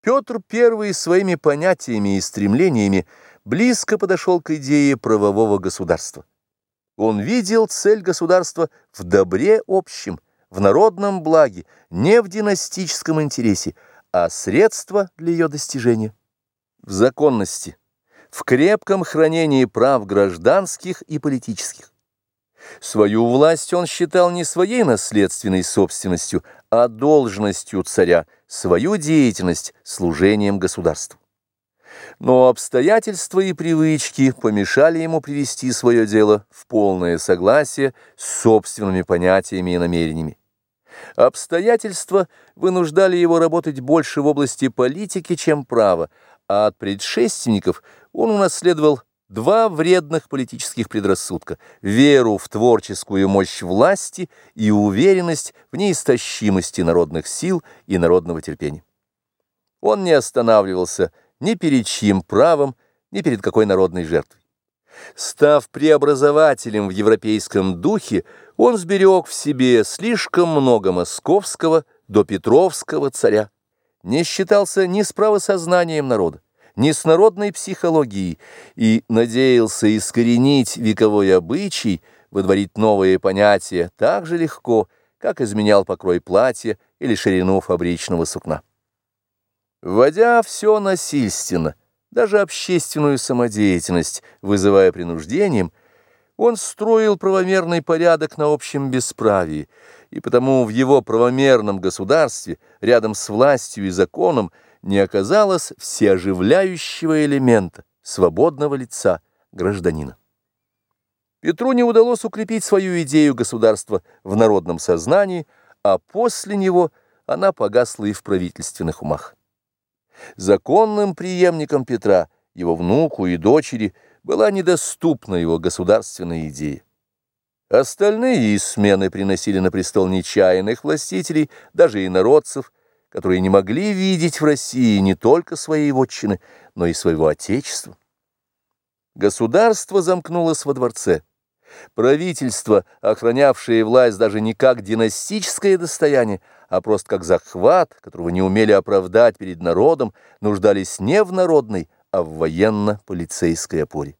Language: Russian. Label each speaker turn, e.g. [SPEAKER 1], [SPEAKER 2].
[SPEAKER 1] Петр I своими понятиями и стремлениями близко подошел к идее правового государства. Он видел цель государства в добре общем, в народном благе, не в династическом интересе, а средства для ее достижения. В законности, в крепком хранении прав гражданских и политических. Свою власть он считал не своей наследственной собственностью, а должностью царя, свою деятельность служением государству. Но обстоятельства и привычки помешали ему привести свое дело в полное согласие с собственными понятиями и намерениями. Обстоятельства вынуждали его работать больше в области политики, чем права, а от предшественников он унаследовал Два вредных политических предрассудка – веру в творческую мощь власти и уверенность в неистощимости народных сил и народного терпения. Он не останавливался ни перед чьим правом, ни перед какой народной жертвой. Став преобразователем в европейском духе, он сберег в себе слишком много московского до петровского царя, не считался ни с правосознанием народа, ни с народной психологией и надеялся искоренить вековой обычай, выдворить новые понятия так же легко, как изменял покрой платья или ширину фабричного сукна. Вводя все насильственно, даже общественную самодеятельность, вызывая принуждением, он строил правомерный порядок на общем бесправии, и потому в его правомерном государстве, рядом с властью и законом, не оказалось всеоживляющего элемента, свободного лица гражданина. Петру не удалось укрепить свою идею государства в народном сознании, а после него она погасла и в правительственных умах. Законным преемником Петра, его внуку и дочери, была недоступна его государственная идея. Остальные смены приносили на престол нечаянных властителей, даже и народцев, которые не могли видеть в России не только своей вотчины, но и своего отечества. Государство замкнулось во дворце. Правительство, охранявшее власть даже не как династическое достояние, а просто как захват, которого не умели оправдать перед народом, нуждались не в народной, а в военно-полицейской опоре.